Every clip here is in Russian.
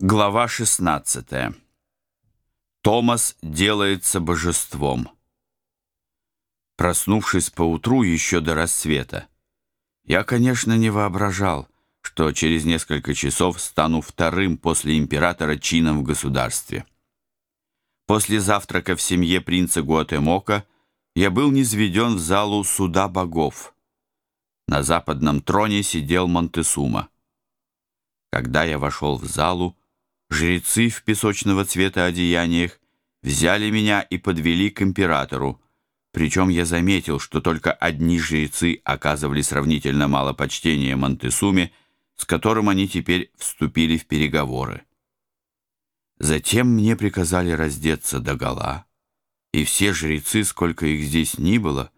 Глава 16. Томас делается божеством. Проснувшись поутру еще до рассвета, я, конечно, не воображал, что через несколько часов стану вторым после императора чином в государстве. После завтрака в семье принца Гуатемока я был низведен в залу суда богов. На западном троне сидел Монтесума. Когда я вошел в залу, Жрецы в песочного цвета одеяниях взяли меня и подвели к императору, причем я заметил, что только одни жрецы оказывали сравнительно мало почтения Монтесуме, с которым они теперь вступили в переговоры. Затем мне приказали раздеться догола, и все жрецы, сколько их здесь ни было,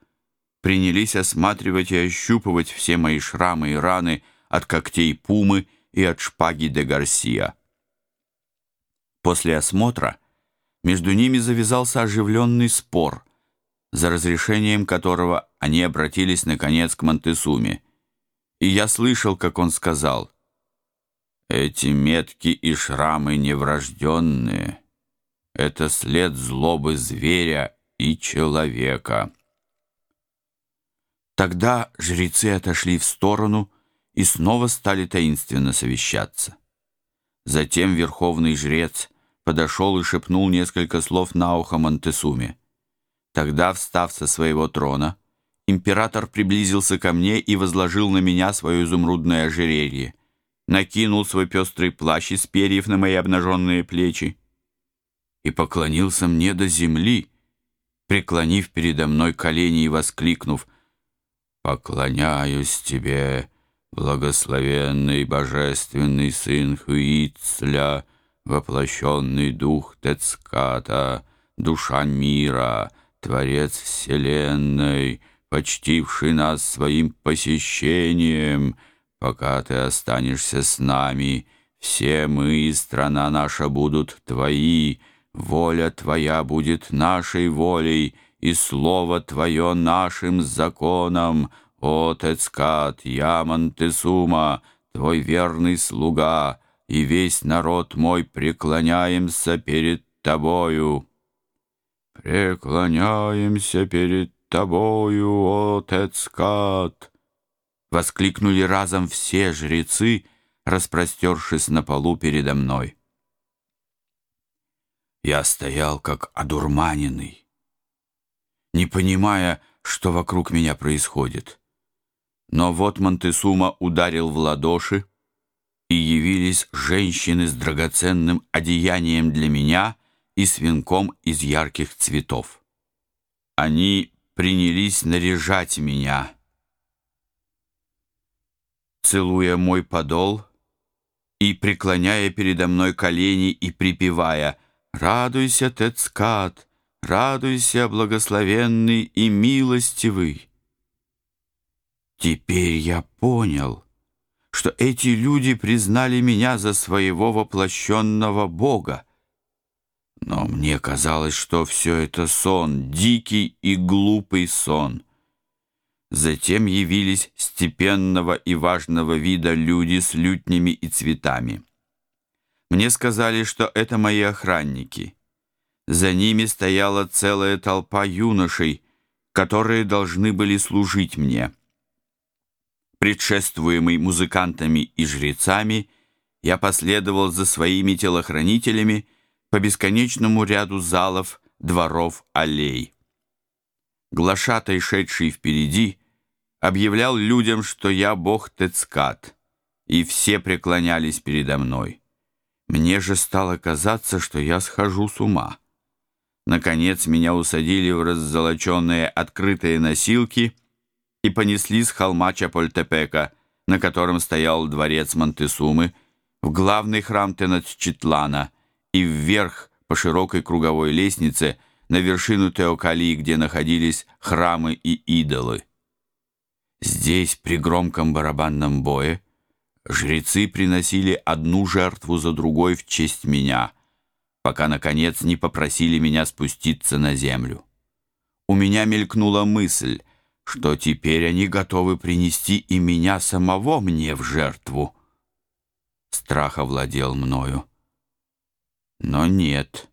принялись осматривать и ощупывать все мои шрамы и раны от когтей пумы и от шпаги де Гарсия. После осмотра между ними завязался оживленный спор, за разрешением которого они обратились, наконец, к Монтесуме. И я слышал, как он сказал, «Эти метки и шрамы неврожденные. Это след злобы зверя и человека». Тогда жрецы отошли в сторону и снова стали таинственно совещаться. Затем верховный жрец подошел и шепнул несколько слов на ухо Монтесуме. Тогда, встав со своего трона, император приблизился ко мне и возложил на меня свое изумрудное ожерелье, накинул свой пестрый плащ из перьев на мои обнаженные плечи и поклонился мне до земли, преклонив передо мной колени и воскликнув «Поклоняюсь тебе, благословенный божественный сын Хуицля, воплощенный дух Тецката, душа мира, Творец Вселенной, почтивший нас своим посещением, пока ты останешься с нами, все мы и страна наша будут твои, воля твоя будет нашей волей, и слово твое нашим законом, о Тецкат, я Монтесума, твой верный слуга, и весь народ мой преклоняемся перед тобою. Преклоняемся перед тобою, о Тецкат! Воскликнули разом все жрецы, распростершись на полу передо мной. Я стоял как одурманенный, не понимая, что вокруг меня происходит. Но вот Монтесума ударил в ладоши, и явились женщины с драгоценным одеянием для меня и с венком из ярких цветов. Они принялись наряжать меня, целуя мой подол и преклоняя передо мной колени и припевая «Радуйся, Тецкат, радуйся, благословенный и милостивый». Теперь я понял, что эти люди признали меня за своего воплощенного Бога. Но мне казалось, что все это сон, дикий и глупый сон. Затем явились степенного и важного вида люди с лютнями и цветами. Мне сказали, что это мои охранники. За ними стояла целая толпа юношей, которые должны были служить мне предшествуемый музыкантами и жрецами, я последовал за своими телохранителями по бесконечному ряду залов, дворов, аллей. Глашатай, шедший впереди, объявлял людям, что я бог Тецкат, и все преклонялись передо мной. Мне же стало казаться, что я схожу с ума. Наконец меня усадили в раззолоченные открытые носилки — и понесли с холма Чапольтепека, на котором стоял дворец Монтесумы, в главный храм Теночтитлана и вверх по широкой круговой лестнице на вершину Теокалии, где находились храмы и идолы. Здесь, при громком барабанном бое, жрецы приносили одну жертву за другой в честь меня, пока, наконец, не попросили меня спуститься на землю. У меня мелькнула мысль, что теперь они готовы принести и меня самого мне в жертву. Страх овладел мною. Но нет,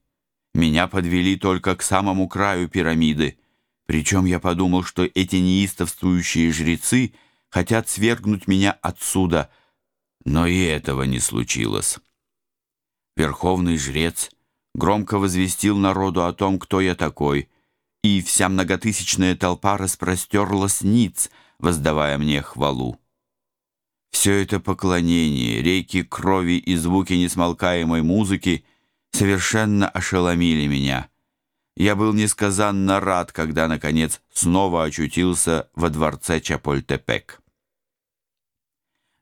меня подвели только к самому краю пирамиды, причем я подумал, что эти неистовствующие жрецы хотят свергнуть меня отсюда, но и этого не случилось. Верховный жрец громко возвестил народу о том, кто я такой, и вся многотысячная толпа распростерлась ниц, воздавая мне хвалу. Все это поклонение, реки крови и звуки несмолкаемой музыки совершенно ошеломили меня. Я был несказанно рад, когда, наконец, снова очутился во дворце Чапольтепек.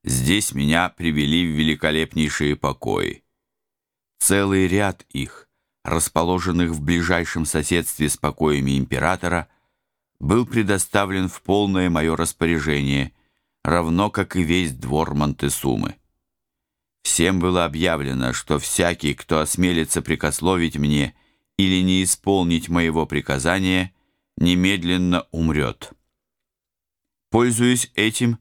Здесь меня привели в великолепнейшие покои. Целый ряд их, расположенных в ближайшем соседстве с покоями императора, был предоставлен в полное мое распоряжение, равно как и весь двор Монтесумы. Всем было объявлено, что всякий, кто осмелится прикословить мне или не исполнить моего приказания, немедленно умрет. Пользуясь этим,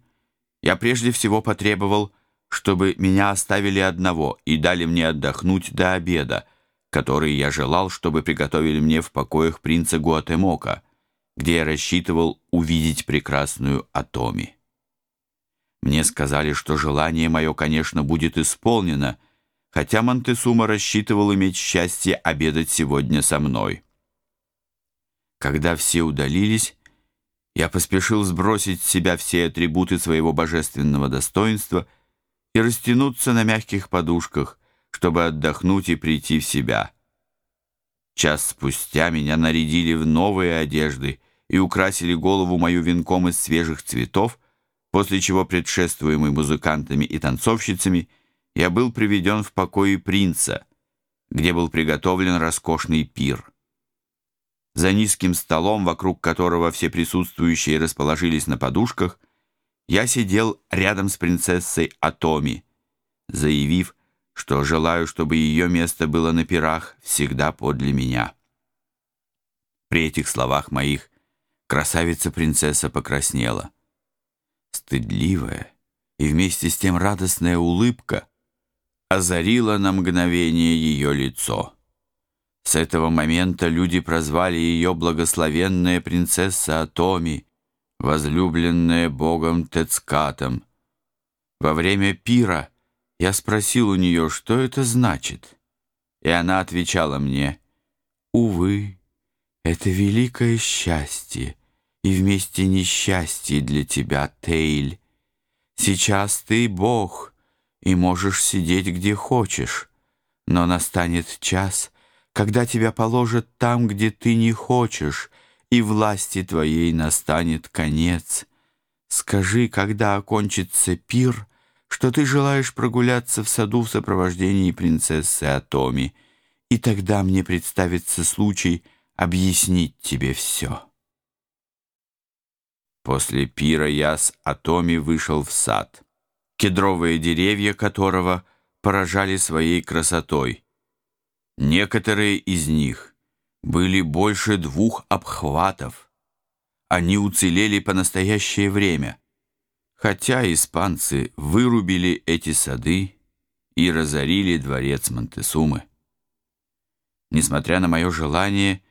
я прежде всего потребовал, чтобы меня оставили одного и дали мне отдохнуть до обеда, который я желал, чтобы приготовили мне в покоях принца Гуатемока, где я рассчитывал увидеть прекрасную Атоми. Мне сказали, что желание мое, конечно, будет исполнено, хотя Монтесума рассчитывал иметь счастье обедать сегодня со мной. Когда все удалились, я поспешил сбросить с себя все атрибуты своего божественного достоинства и растянуться на мягких подушках, чтобы отдохнуть и прийти в себя. Час спустя меня нарядили в новые одежды и украсили голову мою венком из свежих цветов, после чего, предшествуемый музыкантами и танцовщицами, я был приведен в покои принца, где был приготовлен роскошный пир. За низким столом, вокруг которого все присутствующие расположились на подушках, я сидел рядом с принцессой Атоми, заявив, что желаю, чтобы ее место было на пирах всегда подле меня. При этих словах моих красавица-принцесса покраснела. Стыдливая и вместе с тем радостная улыбка озарила на мгновение ее лицо. С этого момента люди прозвали ее благословенная принцесса Атоми, возлюбленная богом Тецкатом. Во время пира я спросил у нее, что это значит, и она отвечала мне, «Увы, это великое счастье и вместе несчастье для тебя, Тейль. Сейчас ты бог и можешь сидеть где хочешь, но настанет час, когда тебя положат там, где ты не хочешь, и власти твоей настанет конец. Скажи, когда окончится пир, что ты желаешь прогуляться в саду в сопровождении принцессы Атоми, и тогда мне представится случай объяснить тебе все. После пира я с Атоми вышел в сад, кедровые деревья которого поражали своей красотой — Некоторые из них были больше двух обхватов. Они уцелели по настоящее время, хотя испанцы вырубили эти сады и разорили дворец Монтесумы. Несмотря на мое желание,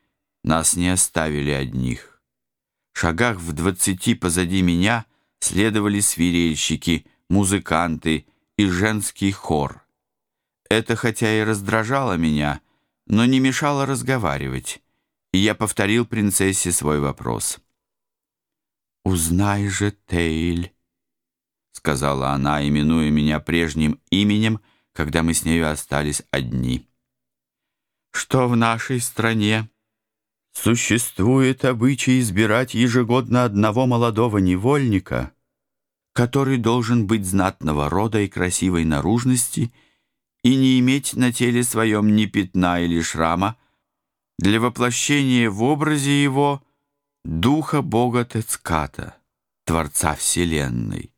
нас не оставили одних. Шагах в двадцати позади меня следовали свирельщики, музыканты и женский хор. Это хотя и раздражало меня, но не мешало разговаривать, и я повторил принцессе свой вопрос. «Узнай же, Тейль», — сказала она, именуя меня прежним именем, когда мы с нею остались одни, «что в нашей стране существует обычай избирать ежегодно одного молодого невольника, который должен быть знатного рода и красивой наружности — и не иметь на теле своем ни пятна или шрама, для воплощения в образе его духа Бога Тецката, Творца Вселенной.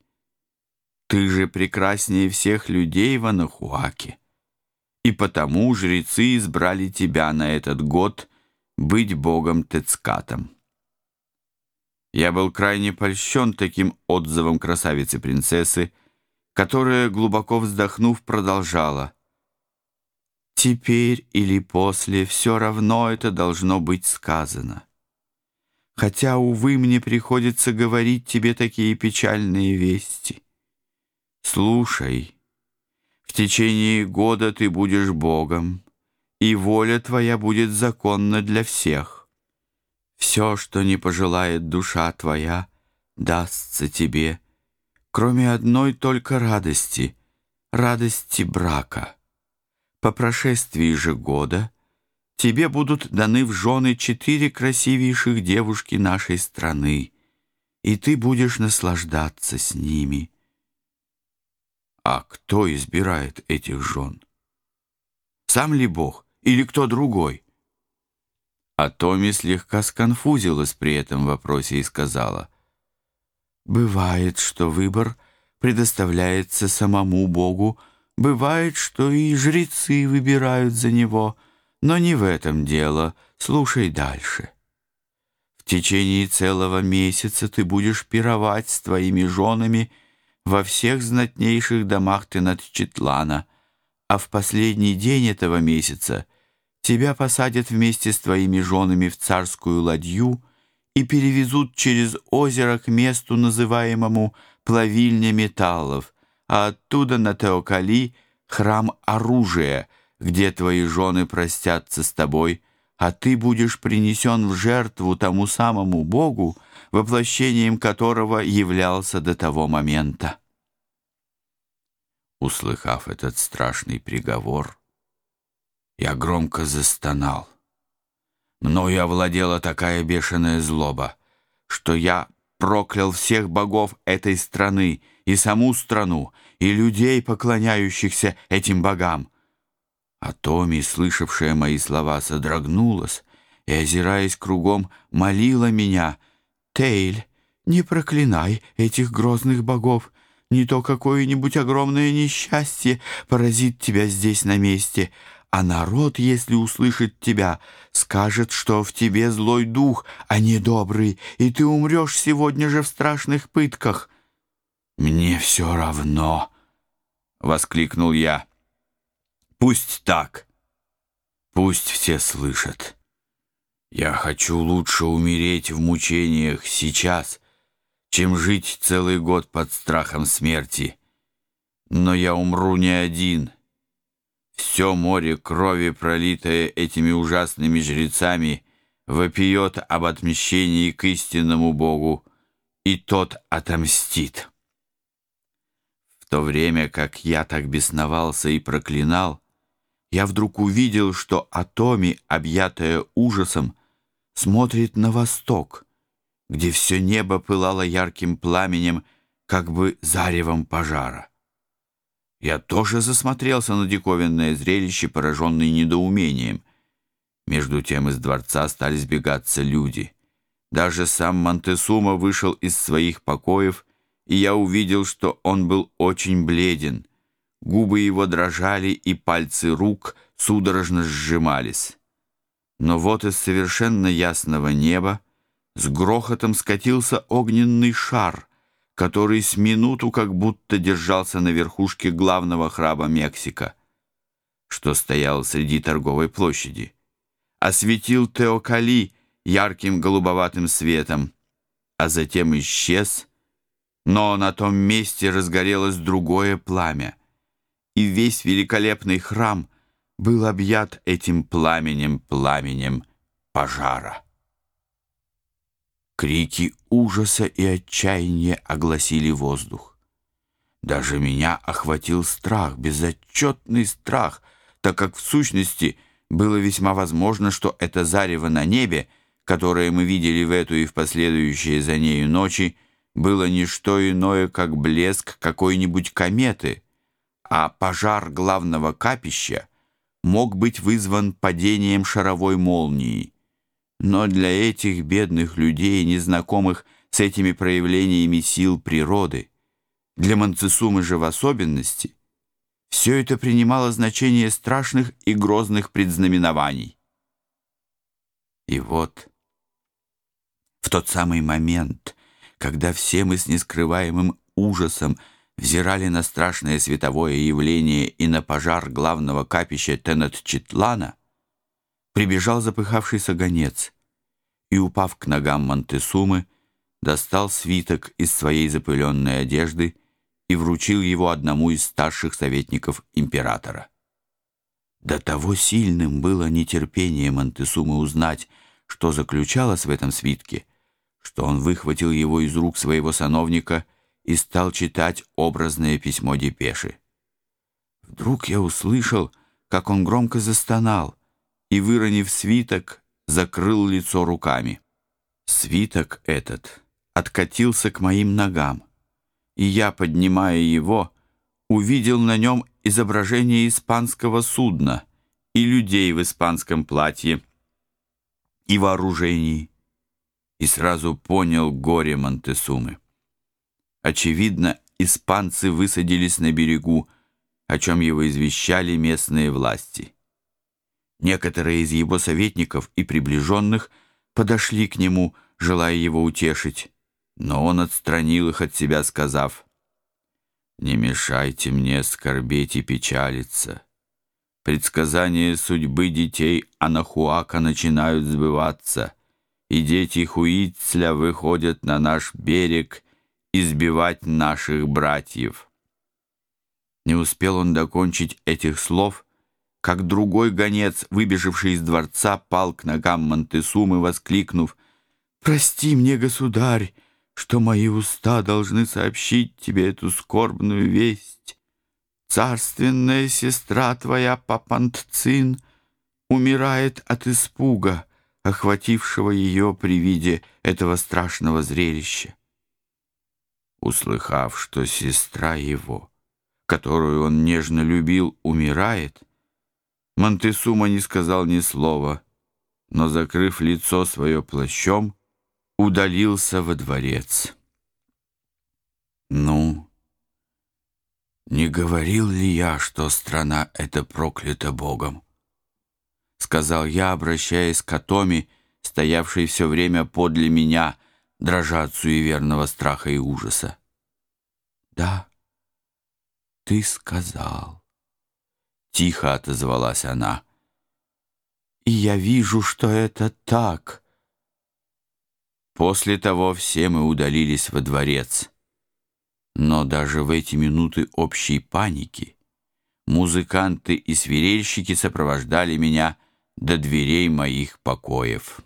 Ты же прекраснее всех людей в Анахуаке, и потому жрецы избрали тебя на этот год быть Богом Тецкатом. Я был крайне польщен таким отзывом красавицы-принцессы, которая, глубоко вздохнув, продолжала. Теперь или после все равно это должно быть сказано. Хотя, увы, мне приходится говорить тебе такие печальные вести. Слушай, в течение года ты будешь Богом, и воля твоя будет законна для всех. Все, что не пожелает душа твоя, дастся тебе, кроме одной только радости, радости брака. По прошествии же года тебе будут даны в жены четыре красивейших девушки нашей страны, и ты будешь наслаждаться с ними. А кто избирает этих жен? Сам ли Бог или кто другой? А Томи слегка сконфузилась при этом вопросе и сказала, «Бывает, что выбор предоставляется самому Богу, бывает, что и жрецы выбирают за него, но не в этом дело, слушай дальше». В течение целого месяца ты будешь пировать с твоими женами во всех знатнейших домах Тенатчетлана, а в последний день этого месяца тебя посадят вместе с твоими женами в царскую ладью и перевезут через озеро к месту, называемому плавильня металлов, а оттуда на Теокали храм оружия, где твои жены простятся с тобой, а ты будешь принесен в жертву тому самому Богу, воплощением которого являлся до того момента. Услыхав этот страшный приговор, я громко застонал. Мною овладела такая бешеная злоба, что я проклял всех богов этой страны и саму страну, и людей, поклоняющихся этим богам. А Томи, слышавшая мои слова, содрогнулась и, озираясь кругом, молила меня, «Тейль, не проклинай этих грозных богов, не то какое-нибудь огромное несчастье поразит тебя здесь на месте, а народ, если услышит тебя, скажет, что в тебе злой дух, а не добрый, и ты умрешь сегодня же в страшных пытках». «Мне все равно», — воскликнул я. «Пусть так. Пусть все слышат. Я хочу лучше умереть в мучениях сейчас, чем жить целый год под страхом смерти. Но я умру не один». Все море крови, пролитое этими ужасными жрецами, вопиет об отмщении к истинному Богу, и тот отомстит. В то время, как я так бесновался и проклинал, я вдруг увидел, что Атоми, объятая ужасом, смотрит на восток, где все небо пылало ярким пламенем, как бы заревом пожара. Я тоже засмотрелся на диковинное зрелище, пораженный недоумением. Между тем из дворца стали сбегаться люди. Даже сам Монтесума вышел из своих покоев, и я увидел, что он был очень бледен. Губы его дрожали, и пальцы рук судорожно сжимались. Но вот из совершенно ясного неба с грохотом скатился огненный шар — который с минуту как будто держался на верхушке главного храба Мексика, что стоял среди торговой площади. Осветил Теокали ярким голубоватым светом, а затем исчез, но на том месте разгорелось другое пламя, и весь великолепный храм был объят этим пламенем, пламенем пожара. Крики ужаса и отчаяния огласили воздух. Даже меня охватил страх, безотчетный страх, так как в сущности было весьма возможно, что это зарево на небе, которое мы видели в эту и в последующие за нею ночи, было не что иное, как блеск какой-нибудь кометы, а пожар главного капища мог быть вызван падением шаровой молнии. Но для этих бедных людей, незнакомых с этими проявлениями сил природы, для Манцесумы же в особенности, все это принимало значение страшных и грозных предзнаменований. И вот, в тот самый момент, когда все мы с нескрываемым ужасом взирали на страшное световое явление и на пожар главного капища Тенет-Читлана, прибежал запыхавшийся гонец и, упав к ногам Монтесумы, достал свиток из своей запыленной одежды и вручил его одному из старших советников императора. До того сильным было нетерпение Монтесумы узнать, что заключалось в этом свитке, что он выхватил его из рук своего сановника и стал читать образное письмо депеши. Вдруг я услышал, как он громко застонал и, выронив свиток, закрыл лицо руками. Свиток этот откатился к моим ногам, и я, поднимая его, увидел на нем изображение испанского судна и людей в испанском платье и вооружении, и сразу понял горе Монтесумы. Очевидно, испанцы высадились на берегу, о чем его извещали местные власти. Некоторые из его советников и приближенных подошли к нему, желая его утешить, но он отстранил их от себя, сказав, «Не мешайте мне скорбеть и печалиться. Предсказания судьбы детей Анахуака начинают сбываться, и дети Хуицля выходят на наш берег избивать наших братьев». Не успел он докончить этих слов, как другой гонец, выбежавший из дворца, пал к ногам Монтесумы, воскликнув «Прости мне, государь, что мои уста должны сообщить тебе эту скорбную весть. Царственная сестра твоя, Папантцин, умирает от испуга, охватившего ее при виде этого страшного зрелища. Услыхав, что сестра его, которую он нежно любил, умирает, Монтесума не сказал ни слова, но, закрыв лицо свое плащом, удалился во дворец. «Ну, не говорил ли я, что страна эта проклята Богом?» Сказал я, обращаясь к Атоме, стоявшей все время подле меня, дрожа от суеверного страха и ужаса. «Да, ты сказал». Тихо отозвалась она. «И я вижу, что это так». После того все мы удалились во дворец. Но даже в эти минуты общей паники музыканты и свирельщики сопровождали меня до дверей моих покоев.